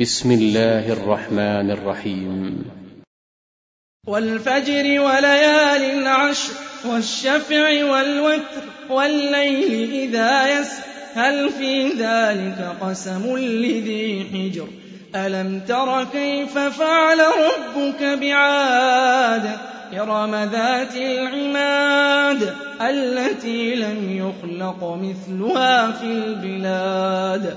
بسم الله الرحمن الرحيم. والفجر وليال العشر والشفع والوتر والليل إذا يسر. هل في ذلك قسم لذي حجر؟ ألم تر كيف فعل ربك بعاد؟ إرم ذات العماد التي لم يخلق مثلها في البلاد.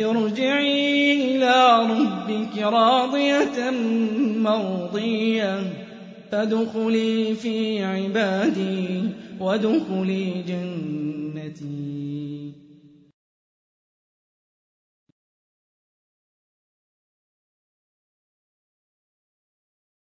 ارجعي إلى ربك راضية مرضية. فادخلي في عبادي وادخلي جنتي.